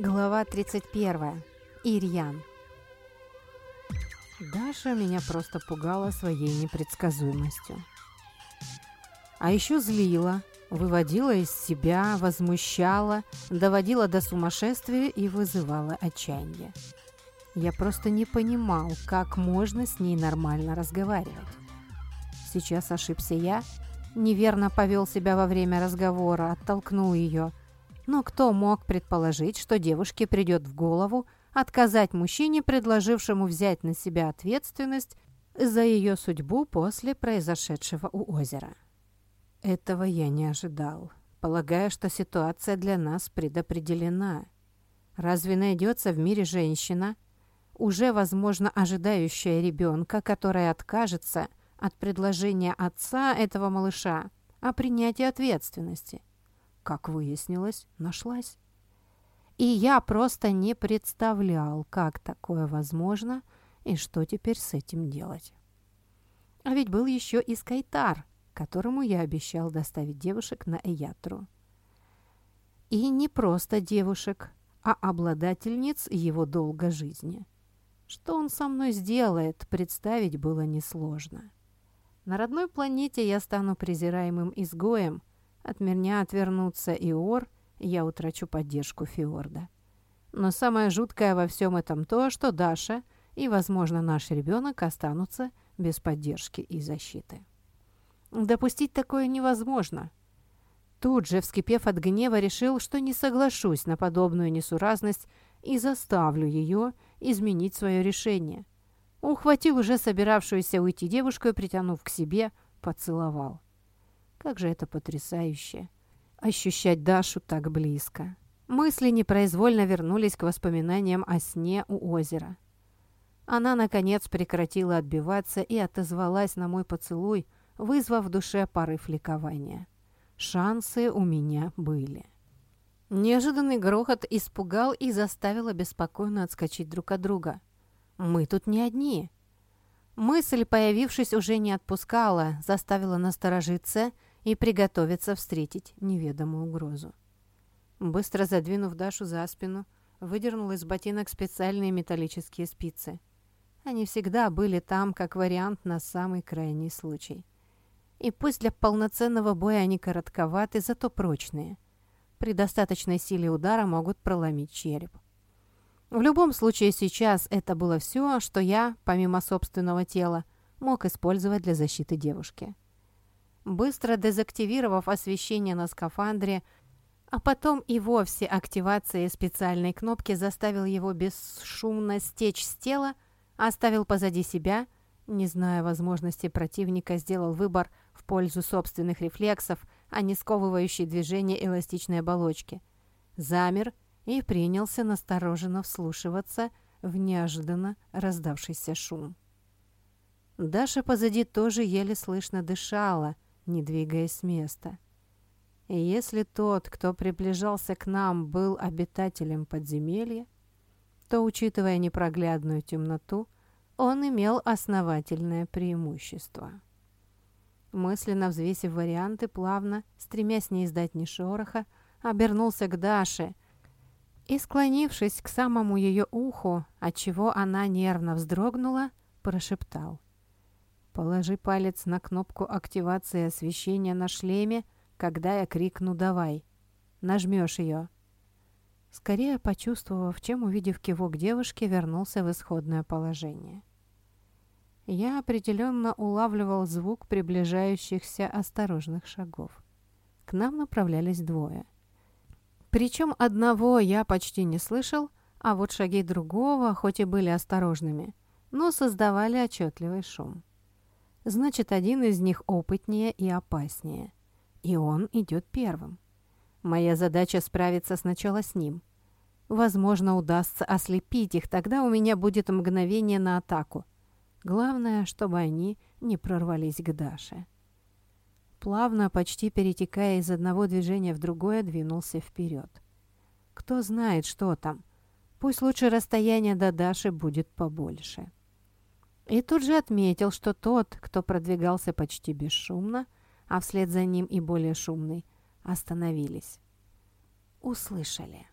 Глава 31. Ирьян. Даша меня просто пугала своей непредсказуемостью. А еще злила, выводила из себя, возмущала, доводила до сумасшествия и вызывала отчаяние. Я просто не понимал, как можно с ней нормально разговаривать. Сейчас ошибся я, неверно повел себя во время разговора, оттолкнул ее – но кто мог предположить, что девушке придет в голову отказать мужчине, предложившему взять на себя ответственность за ее судьбу после произошедшего у озера? Этого я не ожидал, полагая, что ситуация для нас предопределена. Разве найдется в мире женщина, уже, возможно, ожидающая ребенка, которая откажется от предложения отца этого малыша о принятии ответственности? Как выяснилось, нашлась. И я просто не представлял, как такое возможно и что теперь с этим делать. А ведь был еще и Скайтар, которому я обещал доставить девушек на Эятру. И не просто девушек, а обладательниц его долга жизни. Что он со мной сделает, представить было несложно. На родной планете я стану презираемым изгоем, от меня отвернутся Иор, и я утрачу поддержку Фиорда. Но самое жуткое во всем этом то, что Даша и, возможно, наш ребенок останутся без поддержки и защиты. Допустить такое невозможно. Тут же, вскипев от гнева, решил, что не соглашусь на подобную несуразность и заставлю ее изменить свое решение. Ухватил уже собиравшуюся уйти девушку и, притянув к себе, поцеловал. Как же это потрясающе! Ощущать Дашу так близко. Мысли непроизвольно вернулись к воспоминаниям о сне у озера. Она, наконец, прекратила отбиваться и отозвалась на мой поцелуй, вызвав в душе порыв ликования. Шансы у меня были. Неожиданный грохот испугал и заставил обеспокоенно отскочить друг от друга. «Мы тут не одни!» Мысль, появившись, уже не отпускала, заставила насторожиться – и приготовиться встретить неведомую угрозу. Быстро задвинув Дашу за спину, выдернул из ботинок специальные металлические спицы. Они всегда были там, как вариант на самый крайний случай. И пусть для полноценного боя они коротковаты, зато прочные. При достаточной силе удара могут проломить череп. В любом случае сейчас это было все, что я, помимо собственного тела, мог использовать для защиты девушки быстро дезактивировав освещение на скафандре, а потом и вовсе активацией специальной кнопки заставил его бесшумно стечь с тела, оставил позади себя, не зная возможности противника, сделал выбор в пользу собственных рефлексов, а не сковывающей движение эластичной оболочки. Замер и принялся настороженно вслушиваться в неожиданно раздавшийся шум. Даша позади тоже еле слышно дышала – не двигаясь с места. И если тот, кто приближался к нам, был обитателем подземелья, то, учитывая непроглядную темноту, он имел основательное преимущество. Мысленно взвесив варианты, плавно, стремясь не издать ни шороха, обернулся к Даше и, склонившись к самому ее уху, отчего она нервно вздрогнула, прошептал — Положи палец на кнопку активации освещения на шлеме, когда я крикну «давай». Нажмешь ее. Скорее почувствовав, чем увидев кивок девушки, вернулся в исходное положение. Я определенно улавливал звук приближающихся осторожных шагов. К нам направлялись двое. Причем одного я почти не слышал, а вот шаги другого, хоть и были осторожными, но создавали отчетливый шум. Значит, один из них опытнее и опаснее. И он идет первым. Моя задача справиться сначала с ним. Возможно, удастся ослепить их, тогда у меня будет мгновение на атаку. Главное, чтобы они не прорвались к Даше. Плавно, почти перетекая из одного движения в другое, двинулся вперед. Кто знает, что там. Пусть лучше расстояние до Даши будет побольше. И тут же отметил, что тот, кто продвигался почти бесшумно, а вслед за ним и более шумный, остановились. Услышали.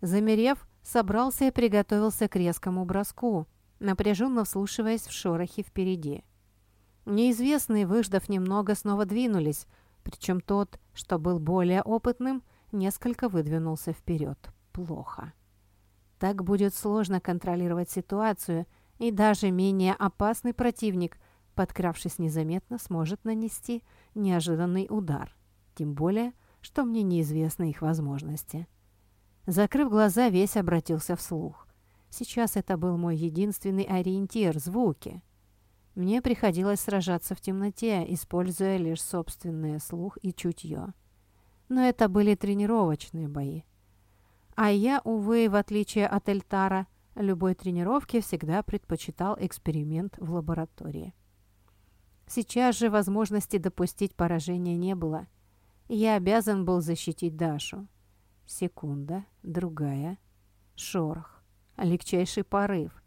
Замерев, собрался и приготовился к резкому броску, напряженно вслушиваясь в шорохи впереди. Неизвестные, выждав немного, снова двинулись, причем тот, что был более опытным, несколько выдвинулся вперед. Плохо. Так будет сложно контролировать ситуацию, и даже менее опасный противник, подкравшись незаметно, сможет нанести неожиданный удар. Тем более, что мне неизвестны их возможности. Закрыв глаза, весь обратился вслух. Сейчас это был мой единственный ориентир – звуки. Мне приходилось сражаться в темноте, используя лишь собственный слух и чутье. Но это были тренировочные бои. А я, увы, в отличие от Эльтара, любой тренировки всегда предпочитал эксперимент в лаборатории. Сейчас же возможности допустить поражения не было. Я обязан был защитить Дашу. Секунда, другая, шорох, легчайший порыв,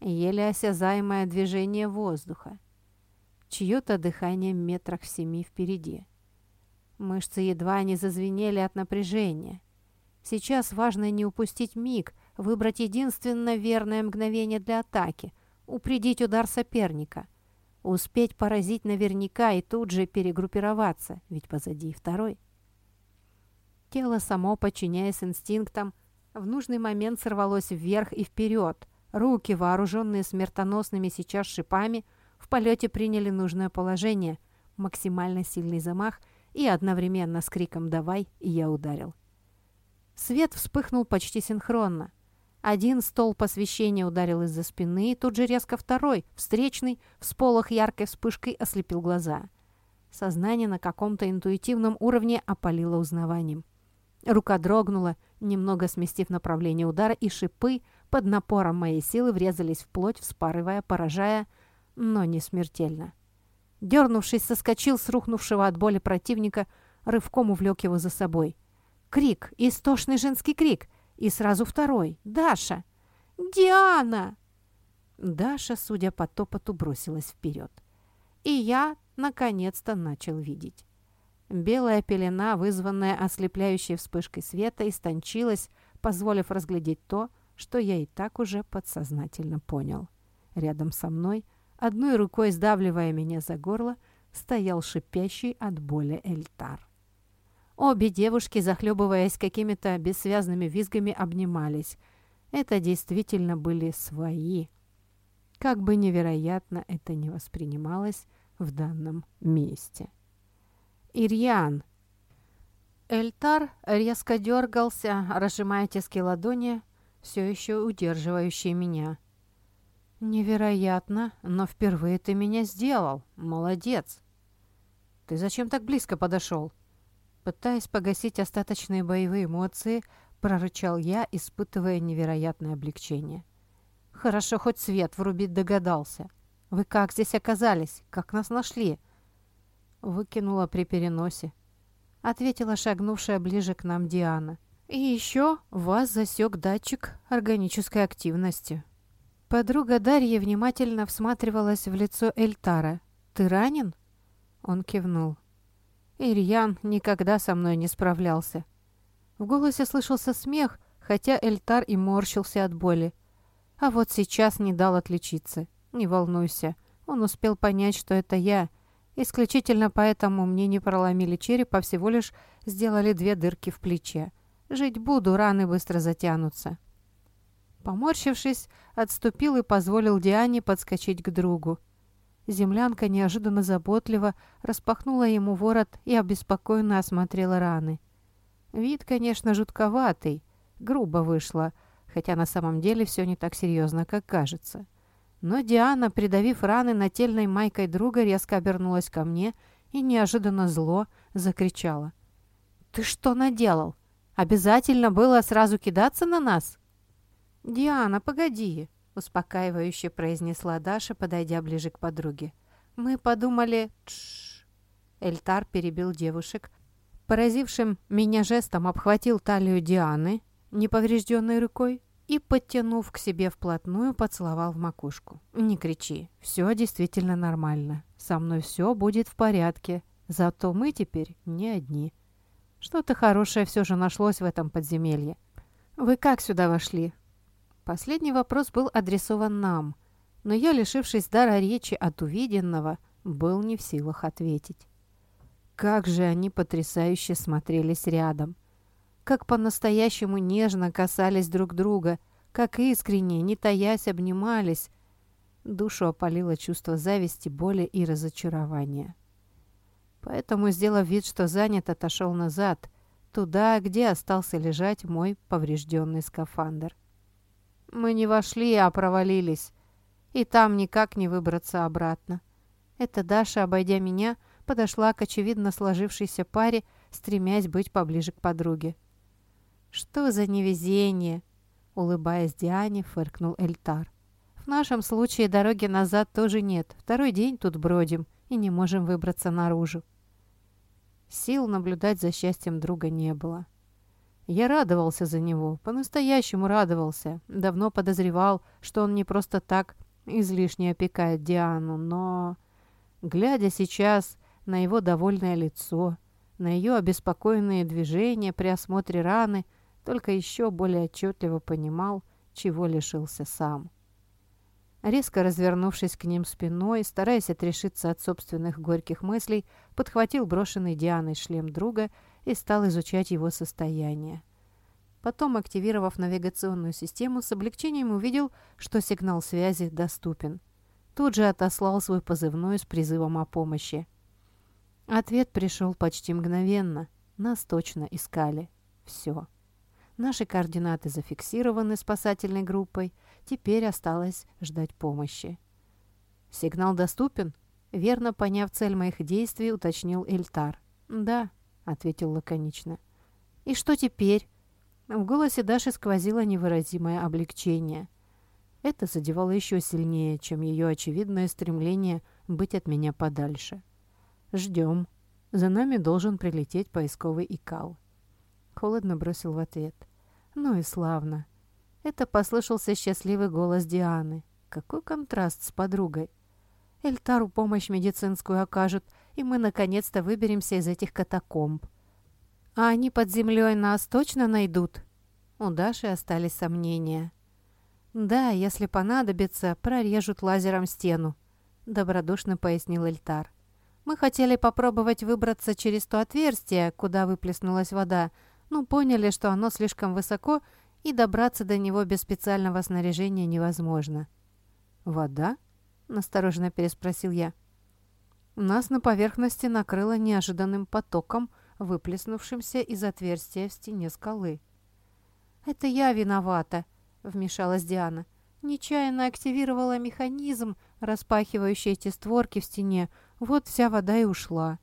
еле осязаемое движение воздуха, чье-то дыхание метрах в семи впереди. Мышцы едва не зазвенели от напряжения. Сейчас важно не упустить миг, выбрать единственно верное мгновение для атаки, упредить удар соперника, успеть поразить наверняка и тут же перегруппироваться, ведь позади второй. Тело само, подчиняясь инстинктам, в нужный момент сорвалось вверх и вперед. Руки, вооруженные смертоносными сейчас шипами, в полете приняли нужное положение, максимально сильный замах и одновременно с криком «давай» я ударил. Свет вспыхнул почти синхронно. Один столб освещения ударил из-за спины, и тут же резко второй, встречный, в сполох яркой вспышкой ослепил глаза. Сознание на каком-то интуитивном уровне опалило узнаванием. Рука дрогнула, немного сместив направление удара, и шипы под напором моей силы врезались в плоть, вспарывая, поражая, но не смертельно. Дернувшись, соскочил с рухнувшего от боли противника, рывком увлек его за собой. Крик, истошный женский крик, и сразу второй. «Даша! Диана!» Даша, судя по топоту, бросилась вперед. И я, наконец-то, начал видеть. Белая пелена, вызванная ослепляющей вспышкой света, истончилась, позволив разглядеть то, что я и так уже подсознательно понял. Рядом со мной, одной рукой сдавливая меня за горло, стоял шипящий от боли Эльтар. Обе девушки, захлебываясь какими-то бессвязными визгами, обнимались. Это действительно были свои. Как бы невероятно это не воспринималось в данном месте. Ирьян. Эльтар резко дергался, разжимая тиски ладони, все еще удерживающие меня. «Невероятно, но впервые ты меня сделал. Молодец!» «Ты зачем так близко подошел?» Пытаясь погасить остаточные боевые эмоции, прорычал я, испытывая невероятное облегчение. «Хорошо, хоть свет врубить догадался. Вы как здесь оказались? Как нас нашли?» Выкинула при переносе. Ответила шагнувшая ближе к нам Диана. «И еще вас засек датчик органической активности». Подруга Дарья внимательно всматривалась в лицо Эльтара. «Ты ранен?» Он кивнул. Ирьян никогда со мной не справлялся. В голосе слышался смех, хотя Эльтар и морщился от боли. А вот сейчас не дал отличиться. Не волнуйся, он успел понять, что это я, Исключительно поэтому мне не проломили череп, а всего лишь сделали две дырки в плече. Жить буду, раны быстро затянутся. Поморщившись, отступил и позволил Диане подскочить к другу. Землянка неожиданно заботливо распахнула ему ворот и обеспокоенно осмотрела раны. Вид, конечно, жутковатый, грубо вышло, хотя на самом деле все не так серьезно, как кажется. Но Диана, придавив раны нательной майкой друга, резко обернулась ко мне и неожиданно зло закричала. «Ты что наделал? Обязательно было сразу кидаться на нас?» «Диана, погоди!» — успокаивающе произнесла Даша, подойдя ближе к подруге. «Мы подумали...» Тш. Эльтар перебил девушек. Поразившим меня жестом обхватил талию Дианы, неповрежденной рукой, и, подтянув к себе вплотную, поцеловал в макушку. «Не кричи, все действительно нормально. Со мной все будет в порядке. Зато мы теперь не одни. Что-то хорошее все же нашлось в этом подземелье. «Вы как сюда вошли?» Последний вопрос был адресован нам, но я, лишившись дара речи от увиденного, был не в силах ответить. Как же они потрясающе смотрелись рядом. Как по-настоящему нежно касались друг друга, как искренне, не таясь, обнимались. Душу опалило чувство зависти, боли и разочарования. Поэтому, сделав вид, что занят, отошел назад, туда, где остался лежать мой поврежденный скафандр. Мы не вошли, а провалились, и там никак не выбраться обратно. Это Даша, обойдя меня, подошла к очевидно сложившейся паре, стремясь быть поближе к подруге. «Что за невезение!» — улыбаясь Диане, фыркнул Эльтар. «В нашем случае дороги назад тоже нет. Второй день тут бродим и не можем выбраться наружу». Сил наблюдать за счастьем друга не было. Я радовался за него, по-настоящему радовался. Давно подозревал, что он не просто так излишне опекает Диану, но... Глядя сейчас на его довольное лицо, на ее обеспокоенные движения при осмотре раны, только еще более отчетливо понимал, чего лишился сам. Резко развернувшись к ним спиной, стараясь отрешиться от собственных горьких мыслей, подхватил брошенный Дианой шлем друга и стал изучать его состояние. Потом, активировав навигационную систему, с облегчением увидел, что сигнал связи доступен. Тут же отослал свой позывной с призывом о помощи. Ответ пришел почти мгновенно. Нас точно искали. Все. Наши координаты зафиксированы спасательной группой. Теперь осталось ждать помощи. «Сигнал доступен?» Верно поняв цель моих действий, уточнил Эльтар. «Да», — ответил лаконично. «И что теперь?» В голосе Даши сквозило невыразимое облегчение. Это задевало еще сильнее, чем ее очевидное стремление быть от меня подальше. «Ждем. За нами должен прилететь поисковый икал». Холодно бросил в ответ. «Ну и славно». Это послышался счастливый голос Дианы. Какой контраст с подругой. Эльтару помощь медицинскую окажут, и мы наконец-то выберемся из этих катакомб. А они под землей нас точно найдут? У Даши остались сомнения. Да, если понадобится, прорежут лазером стену, добродушно пояснил Эльтар. Мы хотели попробовать выбраться через то отверстие, куда выплеснулась вода, но поняли, что оно слишком высоко, и добраться до него без специального снаряжения невозможно. «Вода?» – настороженно переспросил я. Нас на поверхности накрыло неожиданным потоком, выплеснувшимся из отверстия в стене скалы. «Это я виновата», – вмешалась Диана. «Нечаянно активировала механизм, распахивающий эти створки в стене, вот вся вода и ушла.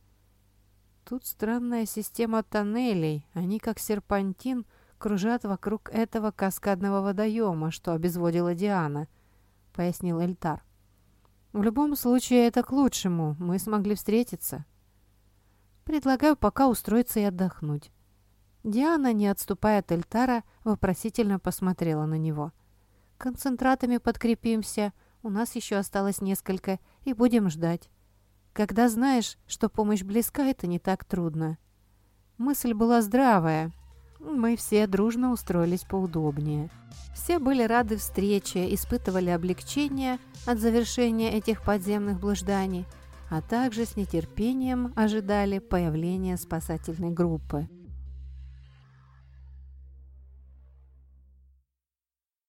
Тут странная система тоннелей. Они, как серпантин, кружат вокруг этого каскадного водоема, что обезводила Диана, — пояснил Эльтар. В любом случае, это к лучшему. Мы смогли встретиться. Предлагаю пока устроиться и отдохнуть. Диана, не отступая от Эльтара, вопросительно посмотрела на него. «Концентратами подкрепимся. У нас еще осталось несколько, и будем ждать. Когда знаешь, что помощь близка, это не так трудно. Мысль была здравая. Мы все дружно устроились поудобнее. Все были рады встрече, испытывали облегчение от завершения этих подземных блужданий, а также с нетерпением ожидали появления спасательной группы.